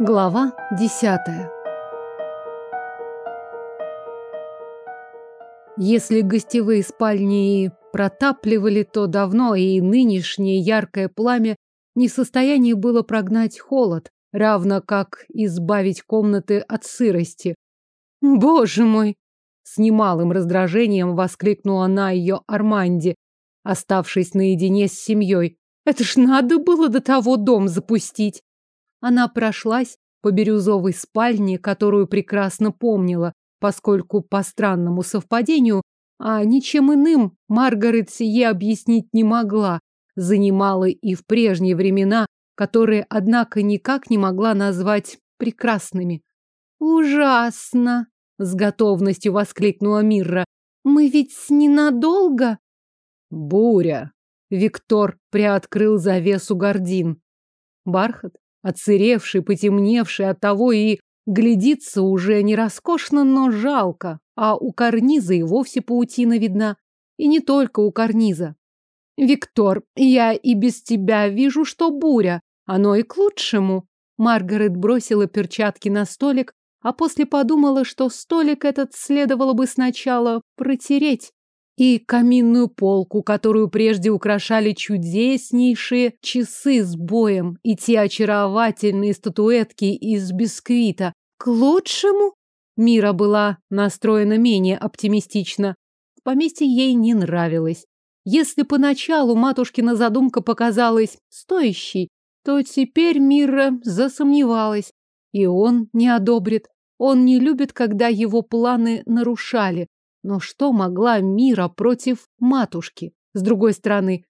Глава десятая Если гостевые спальни и протапливали, то давно и нынешнее яркое пламя не в состоянии было прогнать холод, равно как избавить комнаты от сырости. «Боже мой!» — с немалым раздражением воскликнула она ее Арманде, оставшись наедине с семьей. «Это ж надо было до того дом запустить!» Она прошлась по бирюзовой спальне, которую прекрасно помнила, поскольку по странному совпадению, а ничем иным Маргарет сие объяснить не могла, занимала и в прежние времена, которые, однако, никак не могла назвать прекрасными. «Ужасно!» — с готовностью воскликнула Мирра. «Мы ведь ненадолго?» «Буря!» — Виктор приоткрыл завесу гордин. Бархат, Отсыревший, потемневший от того и глядится уже не роскошно, но жалко, а у карниза и вовсе паутина видна. И не только у карниза. Виктор, я и без тебя вижу, что буря. Оно и к лучшему. Маргарет бросила перчатки на столик, а после подумала, что столик этот следовало бы сначала протереть и каминную полку, которую прежде украшали чудеснейшие часы с боем и те очаровательные статуэтки из бисквита. К лучшему? Мира была настроена менее оптимистично. Поместье ей не нравилось. Если поначалу матушкина задумка показалась стоящей, то теперь Мира засомневалась. И он не одобрит. Он не любит, когда его планы нарушали. Но что могла Мира против матушки? С другой стороны,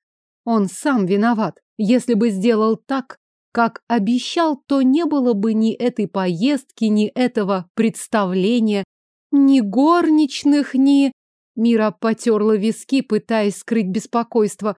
он сам виноват. Если бы сделал так, как обещал, то не было бы ни этой поездки, ни этого представления, ни горничных, ни... Мира потерла виски, пытаясь скрыть беспокойство.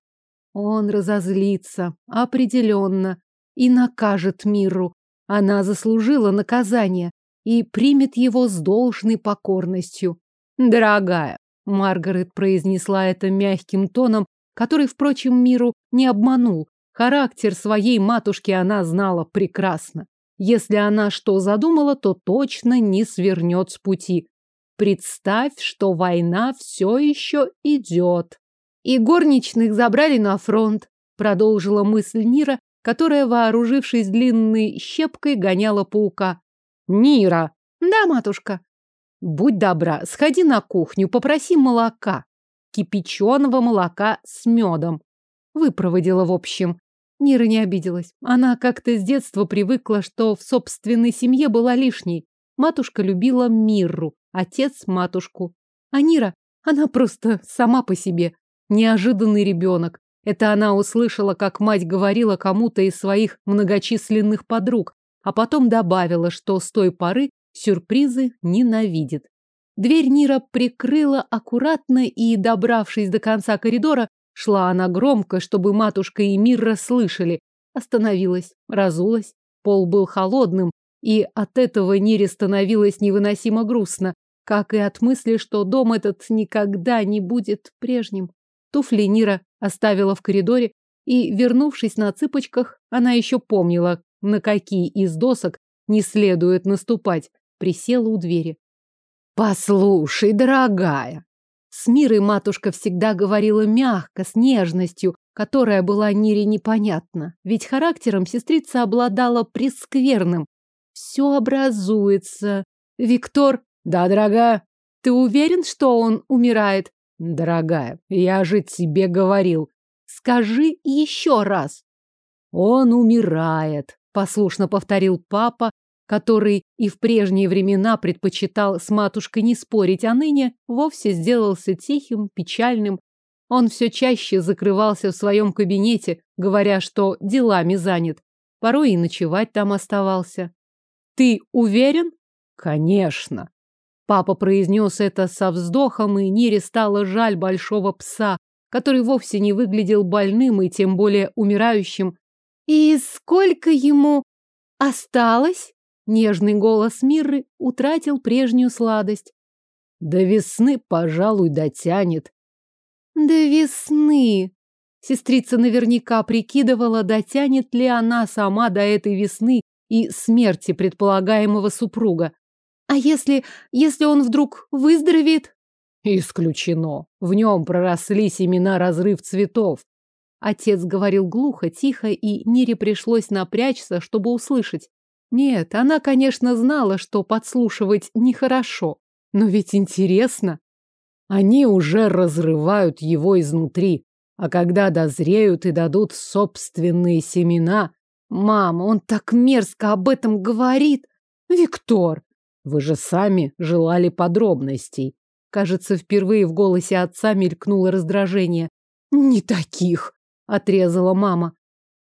Он разозлится, определенно, и накажет Миру. Она заслужила наказание и примет его с должной покорностью. Дорогая, Маргарет произнесла это мягким тоном, который, впрочем, миру не обманул. Характер своей матушки она знала прекрасно. Если она что задумала, то точно не свернет с пути. Представь, что война все еще идет. И горничных забрали на фронт, продолжила мысль Нира, которая, вооружившись длинной щепкой, гоняла паука. Нира! Да, матушка. Будь добра, сходи на кухню, попроси молока. Кипяченого молока с медом. Выпроводила в общем. Нира не обиделась. Она как-то с детства привыкла, что в собственной семье была лишней. Матушка любила Мирру, отец – матушку. А Нира, она просто сама по себе. Неожиданный ребенок. Это она услышала, как мать говорила кому-то из своих многочисленных подруг, а потом добавила, что с той поры Сюрпризы ненавидит. Дверь Нира прикрыла аккуратно и, добравшись до конца коридора, шла она громко, чтобы матушка и Мирра слышали. Остановилась, разулась. Пол был холодным, и от этого Нире становилось невыносимо грустно, как и от мысли, что дом этот никогда не будет прежним. Туфли Нира оставила в коридоре, и, вернувшись на цыпочках, она еще помнила, на какие из досок не следует наступать присела у двери. «Послушай, дорогая!» С Мирой матушка всегда говорила мягко, с нежностью, которая была Нире непонятна. Ведь характером сестрица обладала прескверным. Все образуется. Виктор... Да, дорогая. Ты уверен, что он умирает? Дорогая, я же тебе говорил. Скажи еще раз. Он умирает, послушно повторил папа, который и в прежние времена предпочитал с матушкой не спорить, а ныне вовсе сделался тихим, печальным. Он все чаще закрывался в своем кабинете, говоря, что делами занят. Порой и ночевать там оставался. «Ты уверен?» «Конечно!» Папа произнес это со вздохом, и Нире стало жаль большого пса, который вовсе не выглядел больным и тем более умирающим. «И сколько ему осталось?» Нежный голос Мирры утратил прежнюю сладость. До весны, пожалуй, дотянет. До весны. Сестрица наверняка прикидывала, дотянет ли она сама до этой весны, и смерти предполагаемого супруга. А если... если он вдруг выздоровеет? Исключено. В нем проросли семена разрыв цветов. Отец говорил глухо, тихо, и Нире пришлось напрячься, чтобы услышать. Нет, она, конечно, знала, что подслушивать нехорошо, но ведь интересно. Они уже разрывают его изнутри, а когда дозреют и дадут собственные семена... Мама, он так мерзко об этом говорит. Виктор, вы же сами желали подробностей. Кажется, впервые в голосе отца мелькнуло раздражение. Не таких, отрезала мама.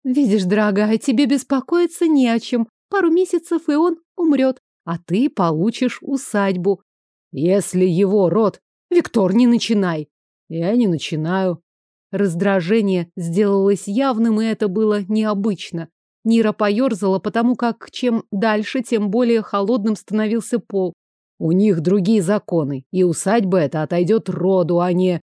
Видишь, дорогая, тебе беспокоиться не о чем. Пару месяцев, и он умрет, а ты получишь усадьбу. Если его род... Виктор, не начинай. Я не начинаю. Раздражение сделалось явным, и это было необычно. Нира поерзала, потому как чем дальше, тем более холодным становился пол. У них другие законы, и усадьба эта отойдет роду, а не...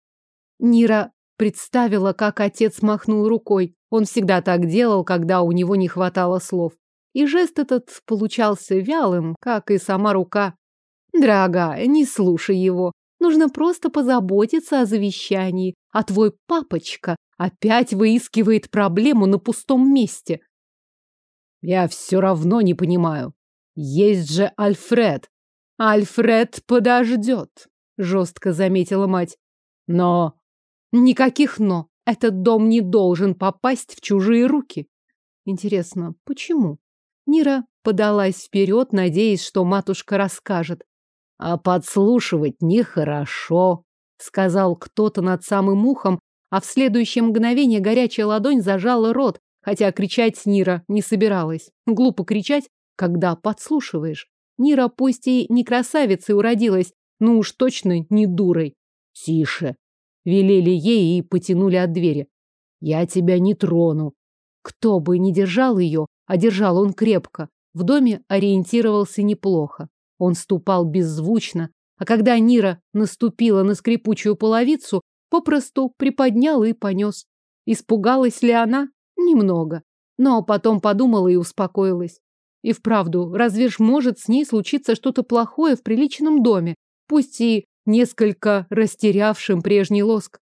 Нира представила, как отец махнул рукой. Он всегда так делал, когда у него не хватало слов. И жест этот получался вялым, как и сама рука. Дорогая, не слушай его. Нужно просто позаботиться о завещании. А твой папочка опять выискивает проблему на пустом месте. Я все равно не понимаю. Есть же Альфред. Альфред подождет, жестко заметила мать. Но... Никаких «но». Этот дом не должен попасть в чужие руки. Интересно, почему? Нира подалась вперед, надеясь, что матушка расскажет. А подслушивать нехорошо, сказал кто-то над самым ухом, а в следующее мгновение горячая ладонь зажала рот, хотя кричать Нира не собиралась. Глупо кричать, когда подслушиваешь. Нира пусть и не красавицей уродилась, но уж точно не дурой. Тише, велели ей и потянули от двери. Я тебя не трону. Кто бы ни держал ее, а держал он крепко. В доме ориентировался неплохо. Он ступал беззвучно, а когда Нира наступила на скрипучую половицу, попросту приподнял и понес. Испугалась ли она? Немного. Но потом подумала и успокоилась. И вправду, разве ж может с ней случиться что-то плохое в приличном доме, пусть и несколько растерявшим прежний лоск?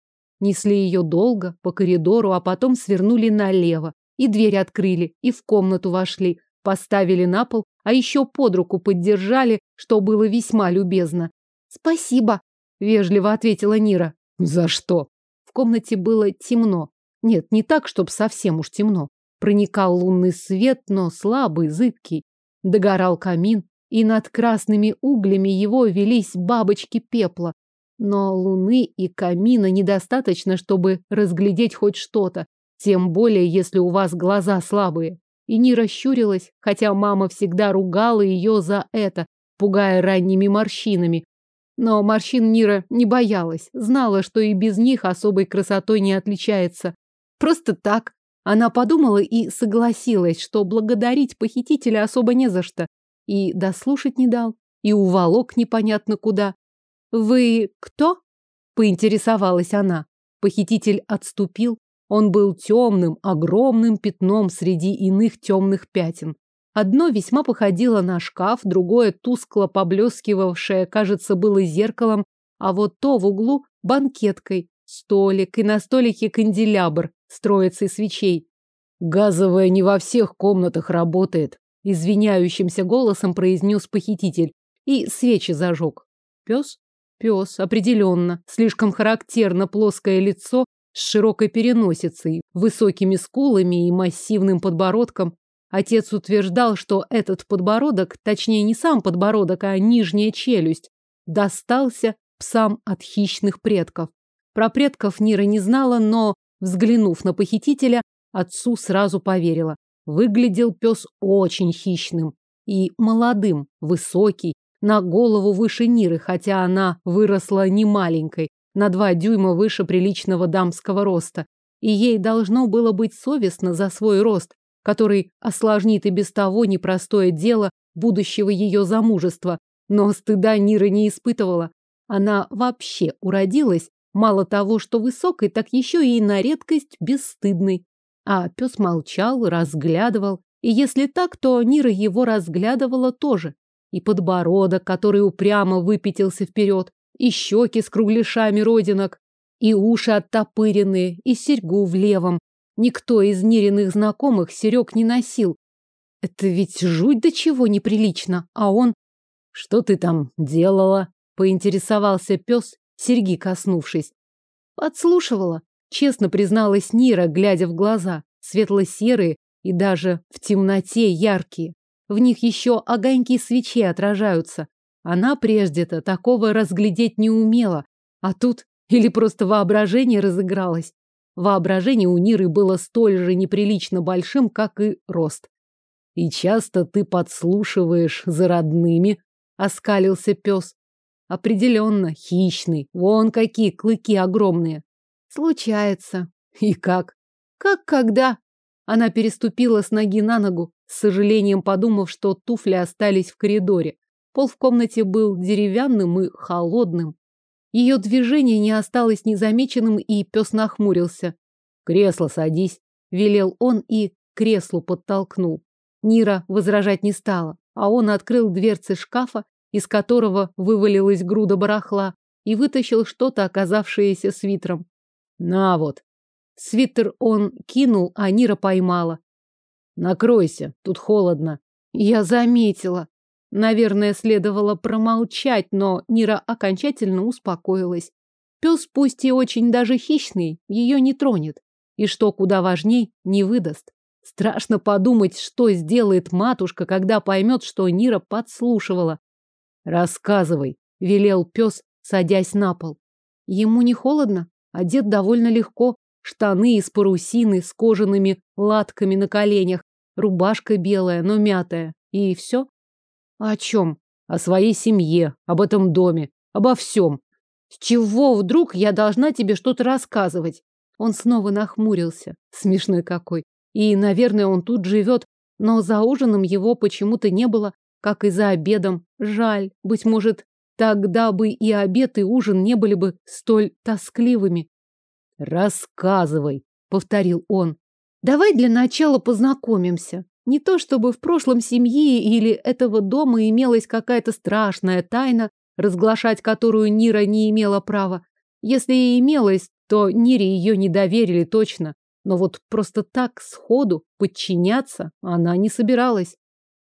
Несли ее долго по коридору, а потом свернули налево, и дверь открыли, и в комнату вошли, поставили на пол, а еще под руку поддержали, что было весьма любезно. «Спасибо», — вежливо ответила Нира. «За что?» В комнате было темно. Нет, не так, чтобы совсем уж темно. Проникал лунный свет, но слабый, зыбкий. Догорал камин, и над красными углями его велись бабочки пепла. Но луны и камина недостаточно, чтобы разглядеть хоть что-то. Тем более, если у вас глаза слабые. И не расщурилась, хотя мама всегда ругала ее за это, пугая ранними морщинами. Но морщин Нира не боялась, знала, что и без них особой красотой не отличается. Просто так. Она подумала и согласилась, что благодарить похитителя особо не за что. И дослушать не дал, и уволок непонятно куда. «Вы кто?» – поинтересовалась она. Похититель отступил, он был темным, огромным пятном среди иных темных пятен. Одно весьма походило на шкаф, другое, тускло поблескивавшее, кажется, было зеркалом, а вот то в углу – банкеткой, столик и на столике канделябр с троицей свечей. «Газовая не во всех комнатах работает», – извиняющимся голосом произнес похититель и свечи зажег. Пес? Пес, определенно. Слишком характерно плоское лицо с широкой переносицей, высокими скулами и массивным подбородком. Отец утверждал, что этот подбородок, точнее не сам подбородок, а нижняя челюсть, достался псам от хищных предков. Про предков Нира не знала, но, взглянув на похитителя, отцу сразу поверила. Выглядел пес очень хищным и молодым, высокий, на голову выше Ниры, хотя она выросла не маленькой, на два дюйма выше приличного дамского роста. И ей должно было быть совестно за свой рост, который осложнит и без того непростое дело будущего ее замужества. Но стыда Нира не испытывала. Она вообще уродилась, мало того, что высокой, так еще и на редкость бесстыдной. А пес молчал, разглядывал, И если так, то Нира его разглядывала тоже. И подбородок, который упрямо выпятился вперед, и щеки с кругляшами родинок, и уши оттопыренные, и серьгу в левом. Никто из Нириных знакомых серег не носил. Это ведь жуть до чего неприлично, а он... Что ты там делала? Поинтересовался пес, серьги коснувшись. Подслушивала, честно призналась Нира, глядя в глаза. Светло-серые и даже в темноте яркие. В них еще огоньки свечей отражаются. Она прежде-то такого разглядеть не умела, а тут или просто воображение разыгралось. Воображение у Ниры было столь же неприлично большим, как и рост. И часто ты подслушиваешь за родными, оскалился пес. Определенно хищный. Вон какие клыки огромные. Случается. И как? Как когда? Она переступила с ноги на ногу, с сожалением подумав, что туфли остались в коридоре. Пол в комнате был деревянным и холодным. Ее движение не осталось незамеченным, и пес нахмурился. «Кресло садись», — велел он и креслу подтолкнул. Нира возражать не стала, а он открыл дверцы шкафа, из которого вывалилась груда барахла, и вытащил что-то, оказавшееся свитером. «На вот». Свитер он кинул, а Нира поймала. «Накройся, тут холодно». Я заметила. Наверное, следовало промолчать, но Нира окончательно успокоилась. Пес, пусть и очень даже хищный, ее не тронет. И что куда важней, не выдаст. Страшно подумать, что сделает матушка, когда поймет, что Нира подслушивала. Рассказывай, велел пес, садясь на пол. Ему не холодно, одет довольно легко. Штаны из парусины с кожаными латками на коленях, рубашка белая, но мятая. И все. О чем? О своей семье, об этом доме, обо всем. С чего вдруг я должна тебе что-то рассказывать? Он снова нахмурился. Смешной какой. И, наверное, он тут живет, но за ужином его почему-то не было, как и за обедом. Жаль, быть может, тогда бы и обед, и ужин не были бы столь тоскливыми. Рассказывай, повторил он. Давай для начала познакомимся. Не то чтобы в прошлом семьи или этого дома имелась какая-то страшная тайна, разглашать которую Нира не имела права. Если и имелась, то Нире ее не доверили точно. Но вот просто так сходу подчиняться она не собиралась.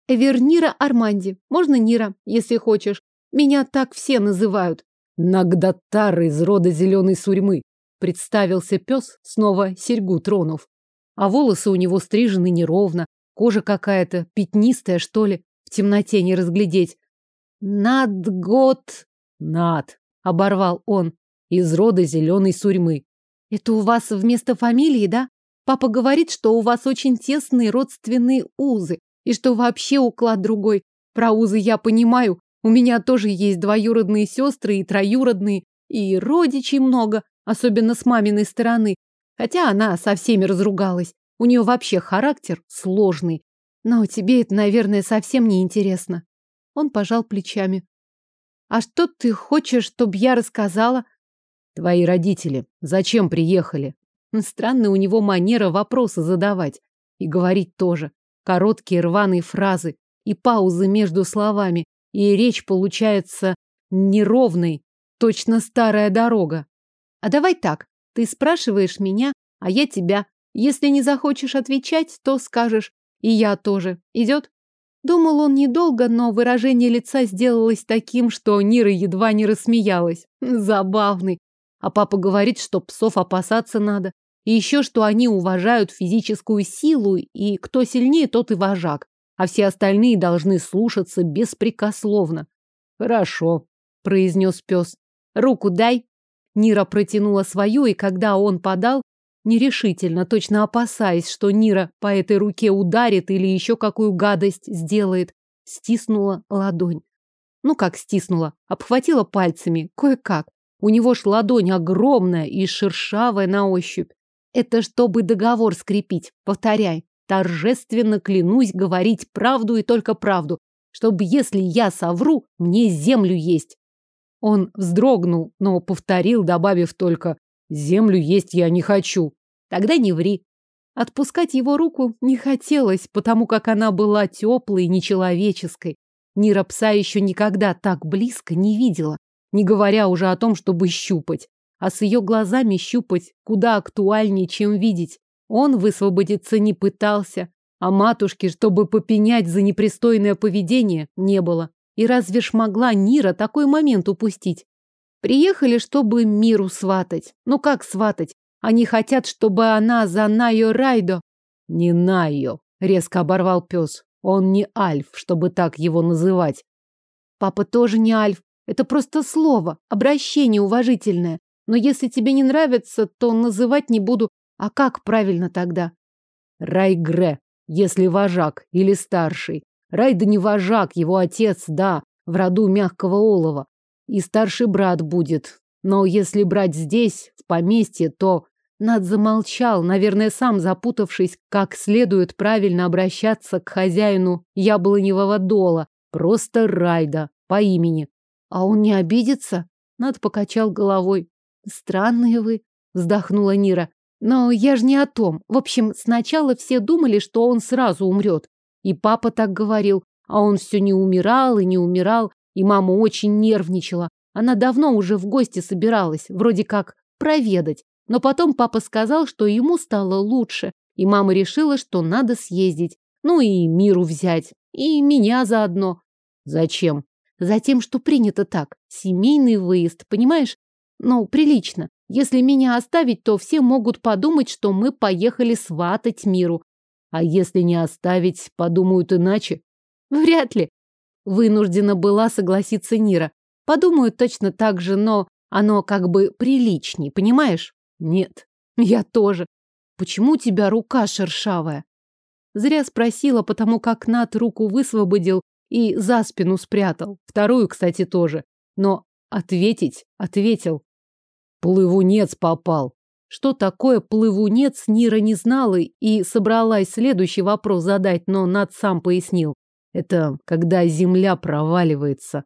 Эвернира Арманди. Можно Нира, если хочешь. Меня так все называют. Нагдатар из рода зеленой сурьмы. Представился пес, снова серьгу тронув. А волосы у него стрижены неровно, Кожа какая-то пятнистая, что ли, в темноте не разглядеть. Над год... Над, оборвал он, из рода зеленой сурьмы. Это у вас вместо фамилии, да? Папа говорит, что у вас очень тесные родственные узы, и что вообще уклад другой. Про узы я понимаю, у меня тоже есть двоюродные сестры и троюродные, и родичей много, особенно с маминой стороны, хотя она со всеми разругалась. У нее вообще характер сложный. Но тебе это, наверное, совсем не интересно. Он пожал плечами. А что ты хочешь, чтобы я рассказала? Твои родители зачем приехали? Странная у него манера вопросы задавать. И говорить тоже. Короткие рваные фразы и паузы между словами. И речь получается неровной, точно старая дорога. А давай так. Ты спрашиваешь меня, а я тебя. Если не захочешь отвечать, то скажешь. И я тоже. Идет? Думал он недолго, но выражение лица сделалось таким, что Нира едва не рассмеялась. Забавный. А папа говорит, что псов опасаться надо. И еще, что они уважают физическую силу, и кто сильнее, тот и вожак. А все остальные должны слушаться беспрекословно. Хорошо, произнес пес. Руку дай. Нира протянула свою, и когда он подал, нерешительно, точно опасаясь, что Нира по этой руке ударит или еще какую гадость сделает, стиснула ладонь. Ну как стиснула? Обхватила пальцами, кое-как. У него ж ладонь огромная и шершавая на ощупь. Это чтобы договор скрепить. Повторяй. Торжественно клянусь говорить правду и только правду, чтобы, если я совру, мне землю есть. Он вздрогнул, но повторил, добавив только «Землю есть я не хочу». Тогда не ври. Отпускать его руку не хотелось, потому как она была теплой и нечеловеческой. Нира пса еще никогда так близко не видела, не говоря уже о том, чтобы щупать. А с ее глазами щупать куда актуальнее, чем видеть. Он высвободиться не пытался, а матушки, чтобы попенять за непристойное поведение, не было. И разве ж могла Нира такой момент упустить? Приехали, чтобы миру сватать. Ну как сватать? Они хотят, чтобы она за Найо Райдо... Не Найо, резко оборвал пес. Он не Альф, чтобы так его называть. Папа тоже не Альф. Это просто слово, обращение уважительное. Но если тебе не нравится, то называть не буду. А как правильно тогда? Райгре, если вожак или старший. Райда не вожак, его отец, да, в роду мягкого олова. И старший брат будет. Но если брать здесь, в поместье, то... Над замолчал, наверное, сам запутавшись, как следует правильно обращаться к хозяину яблоневого дола. Просто Райда, по имени. А он не обидится? Над покачал головой. Странные вы, вздохнула Нира. Но я же не о том. В общем, сначала все думали, что он сразу умрет. И папа так говорил, а он все не умирал и не умирал, и мама очень нервничала. Она давно уже в гости собиралась, вроде как проведать. Но потом папа сказал, что ему стало лучше, и мама решила, что надо съездить. Ну и миру взять, и меня заодно. Зачем? Затем, что принято так. Семейный выезд, понимаешь? Ну, прилично. Если меня оставить, то все могут подумать, что мы поехали сватать миру. А если не оставить, подумают иначе? Вряд ли. Вынуждена была согласиться Нира. Подумают точно так же, но оно как бы приличней, понимаешь? Нет. Я тоже. Почему у тебя рука шершавая? Зря спросила, потому как Нат руку высвободил и за спину спрятал. Вторую, кстати, тоже. Но ответить ответил. Плывунец попал. Что такое плывунец, Нира не знала и собралась следующий вопрос задать, но Над сам пояснил. Это когда земля проваливается.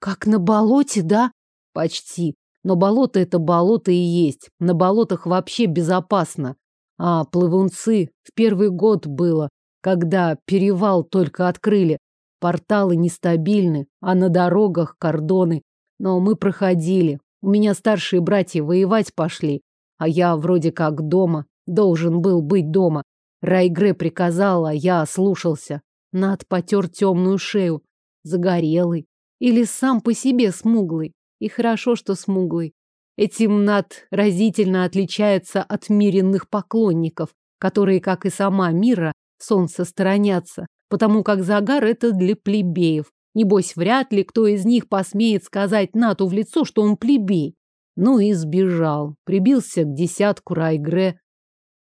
Как на болоте, да? Почти. Но болото это болото и есть. На болотах вообще безопасно. А плывунцы в первый год было, когда перевал только открыли. Порталы нестабильны, а на дорогах кордоны. Но мы проходили. У меня старшие братья воевать пошли. А я вроде как дома, должен был быть дома. Райгре приказала, я слушался. Над потер темную шею. Загорелый. Или сам по себе смуглый. И хорошо, что смуглый. Этим Над разительно отличается от миренных поклонников, которые, как и сама Мира, солнце сторонятся, потому как загар это для плебеев. Небось, вряд ли кто из них посмеет сказать Нату в лицо, что он плебей. Ну и сбежал. Прибился к десятку Райгре.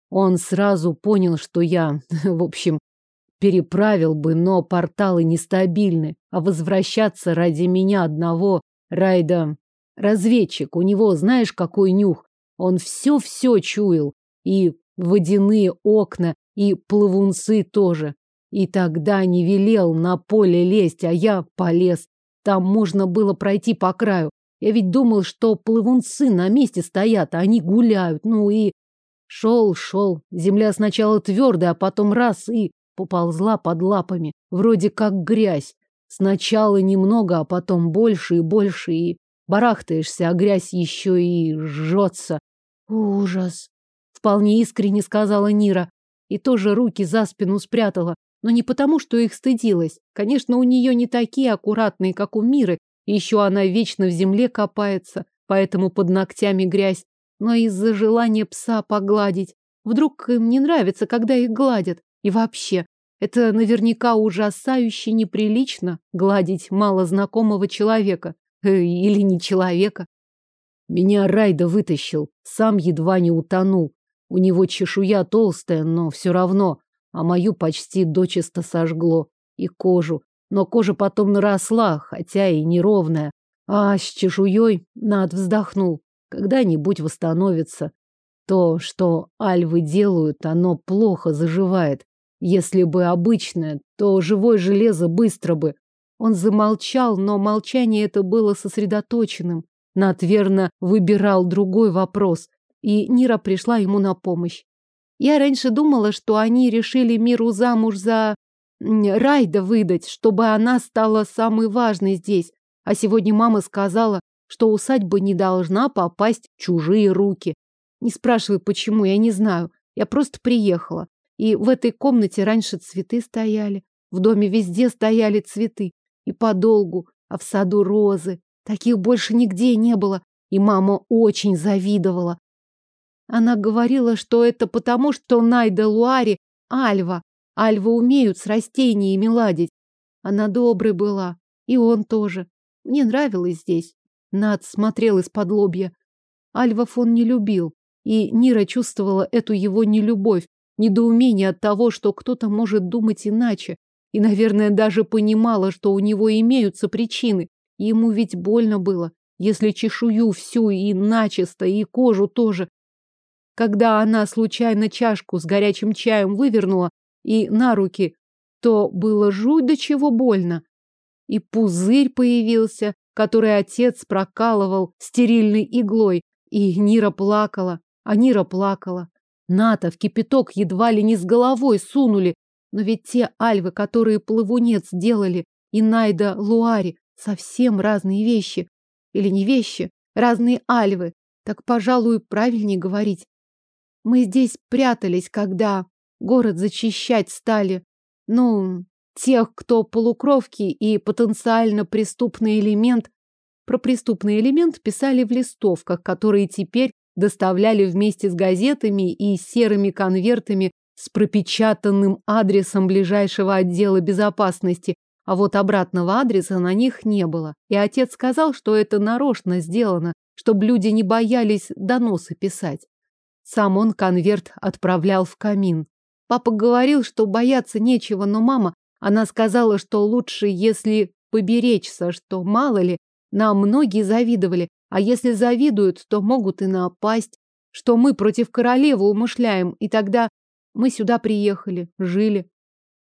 Он сразу понял, что я, в общем, переправил бы, но порталы нестабильны, а возвращаться ради меня одного Райда разведчик, у него знаешь какой нюх? Он все-все чуял, и водяные окна, и плавунцы тоже. И тогда не велел на поле лезть, а я полез. Там можно было пройти по краю. Я ведь думал, что плывунцы на месте стоят, а они гуляют. Ну и... Шел, шел. Земля сначала твердая, а потом раз и поползла под лапами. Вроде как грязь. Сначала немного, а потом больше и больше, и барахтаешься, а грязь еще и жжется. Ужас! Вполне искренне сказала Нира. И тоже руки за спину спрятала. Но не потому, что их стыдилась. Конечно, у нее не такие аккуратные, как у Миры, и еще она вечно в земле копается, поэтому под ногтями грязь, но из-за желания пса погладить. Вдруг им не нравится, когда их гладят. И вообще, это наверняка ужасающе неприлично гладить малознакомого человека. Э, или не человека. Меня Райда вытащил, сам едва не утонул. У него чешуя толстая, но все равно а мою почти дочисто сожгло. И кожу. Но кожа потом наросла, хотя и неровная. А с чешуей Над вздохнул. Когда-нибудь восстановится. То, что альвы делают, оно плохо заживает. Если бы обычное, то живое железо быстро бы. Он замолчал, но молчание это было сосредоточенным. Над верно выбирал другой вопрос, и Нира пришла ему на помощь. Я раньше думала, что они решили миру замуж за Райда выдать, чтобы она стала самой важной здесь. А сегодня мама сказала, что усадьба не должна попасть в чужие руки. Не спрашивай, почему, я не знаю. Я просто приехала. И в этой комнате раньше цветы стояли. В доме везде стояли цветы. И подолгу. А в саду розы. Таких больше нигде не было. И мама очень завидовала. Она говорила, что это потому, что Найда Луари – Альва. Альва умеют с растениями ладить. Она доброй была. И он тоже. Мне нравилось здесь. Над смотрел из-под лобья. Альвов он не любил. И Нира чувствовала эту его нелюбовь, недоумение от того, что кто-то может думать иначе. И, наверное, даже понимала, что у него имеются причины. Ему ведь больно было, если чешую всю и начисто, и кожу тоже. Когда она случайно чашку с горячим чаем вывернула и на руки, то было жуть до чего больно. И пузырь появился, который отец прокалывал стерильной иглой, и Нира плакала, а Нира плакала. Ната в кипяток едва ли не с головой сунули, но ведь те альвы, которые плывунец делали, и Найда Луари, совсем разные вещи. Или не вещи, разные альвы. Так, пожалуй, правильнее говорить. Мы здесь прятались, когда город зачищать стали. Ну, тех, кто полукровки и потенциально преступный элемент. Про преступный элемент писали в листовках, которые теперь доставляли вместе с газетами и серыми конвертами с пропечатанным адресом ближайшего отдела безопасности, а вот обратного адреса на них не было. И отец сказал, что это нарочно сделано, чтобы люди не боялись доносы писать. Сам он конверт отправлял в камин. Папа говорил, что бояться нечего, но мама, она сказала, что лучше, если поберечься, что мало ли, нам многие завидовали, а если завидуют, то могут и напасть, что мы против королевы умышляем, и тогда мы сюда приехали, жили.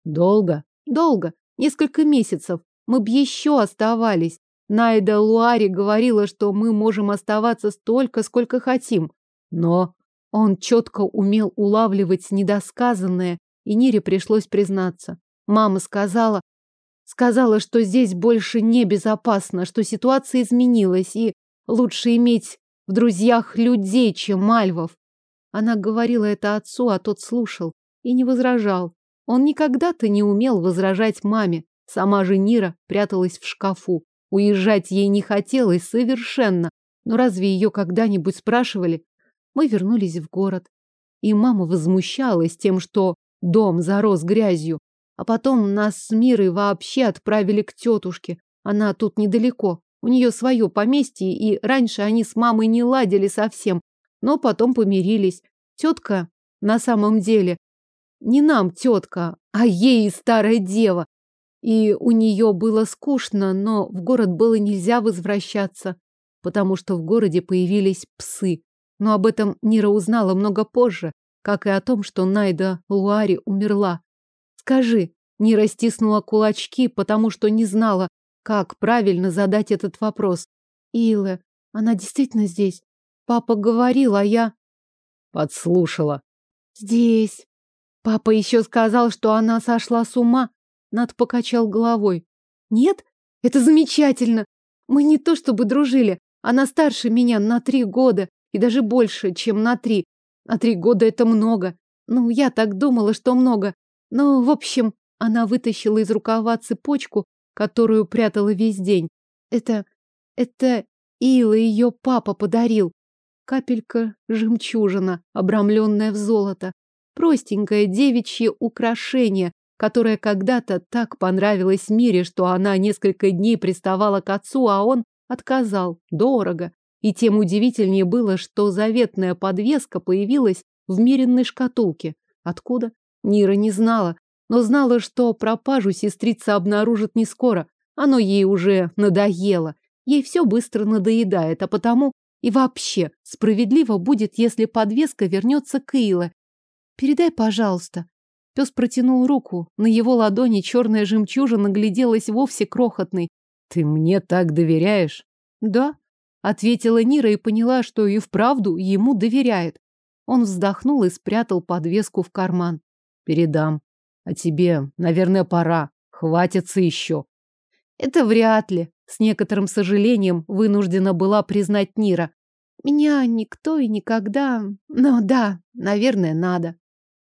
Долго? Долго. Несколько месяцев. Мы б еще оставались. Найда Луари говорила, что мы можем оставаться столько, сколько хотим. Но он четко умел улавливать недосказанное, и Нире пришлось признаться. Мама сказала, сказала, что здесь больше не безопасно, что ситуация изменилась, и лучше иметь в друзьях людей, чем мальвов. Она говорила это отцу, а тот слушал и не возражал. Он никогда-то не умел возражать маме. Сама же Нира пряталась в шкафу. Уезжать ей не хотелось совершенно. Но разве ее когда-нибудь спрашивали, мы вернулись в город. И мама возмущалась тем, что дом зарос грязью. А потом нас с Мирой вообще отправили к тетушке. Она тут недалеко. У нее свое поместье, и раньше они с мамой не ладили совсем, но потом помирились. Тетка на самом деле не нам тетка, а ей старая дева. И у нее было скучно, но в город было нельзя возвращаться, потому что в городе появились псы. Но об этом Нира узнала много позже, как и о том, что Найда Луари умерла. Скажи, Нира стиснула кулачки, потому что не знала, как правильно задать этот вопрос. Илэ, она действительно здесь? Папа говорил, а я... Подслушала. Здесь. Папа еще сказал, что она сошла с ума. Над покачал головой. Нет? Это замечательно. Мы не то чтобы дружили. Она старше меня на три года и даже больше, чем на три. А три года это много. Ну, я так думала, что много. Но, в общем, она вытащила из рукава цепочку, которую прятала весь день. Это... это Ила ее папа подарил. Капелька жемчужина, обрамленная в золото. Простенькое девичье украшение, которое когда-то так понравилось Мире, что она несколько дней приставала к отцу, а он отказал. Дорого. И тем удивительнее было, что заветная подвеска появилась в миренной шкатулке. Откуда? Нира не знала, но знала, что пропажу сестрица обнаружит не скоро. Оно ей уже надоело. Ей все быстро надоедает, а потому и вообще справедливо будет, если подвеска вернется к Иле. Передай, пожалуйста. Пес протянул руку. На его ладони черная жемчужина гляделась вовсе крохотной. Ты мне так доверяешь? Да, ответила Нира и поняла, что и вправду ему доверяет. Он вздохнул и спрятал подвеску в карман. Передам. А тебе, наверное, пора. Хватится еще. Это вряд ли. С некоторым сожалением вынуждена была признать Нира. Меня никто и никогда... Но да, наверное, надо.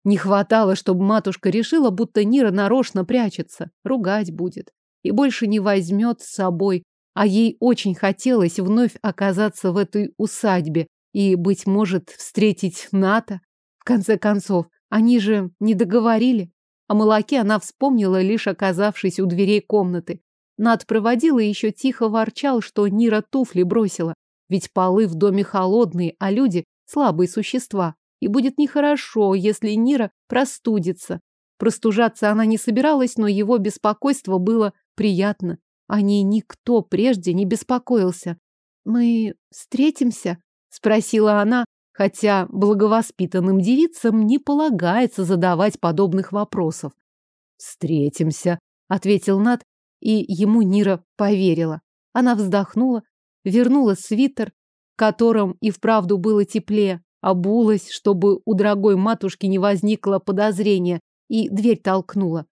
Не хватало, чтобы матушка решила, будто Нира нарочно прячется. Ругать будет. И больше не возьмет с собой. А ей очень хотелось вновь оказаться в этой усадьбе и, быть может, встретить Ната. В конце концов, они же не договорили. О молоке она вспомнила, лишь оказавшись у дверей комнаты. Над проводила и еще тихо ворчал, что Нира туфли бросила. Ведь полы в доме холодные, а люди – слабые существа. И будет нехорошо, если Нира простудится. Простужаться она не собиралась, но его беспокойство было приятно. О ней никто прежде не беспокоился. «Мы встретимся?» – спросила она, хотя благовоспитанным девицам не полагается задавать подобных вопросов. «Встретимся», – ответил Над и ему Нира поверила. Она вздохнула, вернула свитер, в котором и вправду было теплее, обулась, чтобы у дорогой матушки не возникло подозрения, и дверь толкнула.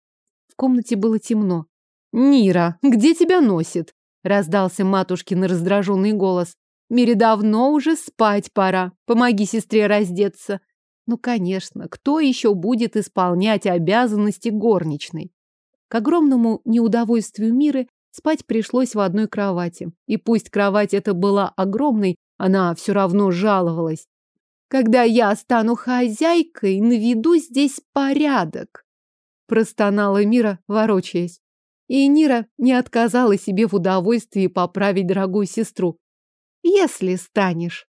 В комнате было темно. «Нира, где тебя носит?» — раздался матушкин раздраженный голос. «Мире давно уже спать пора. Помоги сестре раздеться». Ну, конечно, кто еще будет исполнять обязанности горничной? К огромному неудовольствию Миры спать пришлось в одной кровати. И пусть кровать эта была огромной, она все равно жаловалась. Когда я стану хозяйкой, наведу здесь порядок. Простонала Мира, ворочаясь. И Нира не отказала себе в удовольствии поправить дорогую сестру. Если станешь.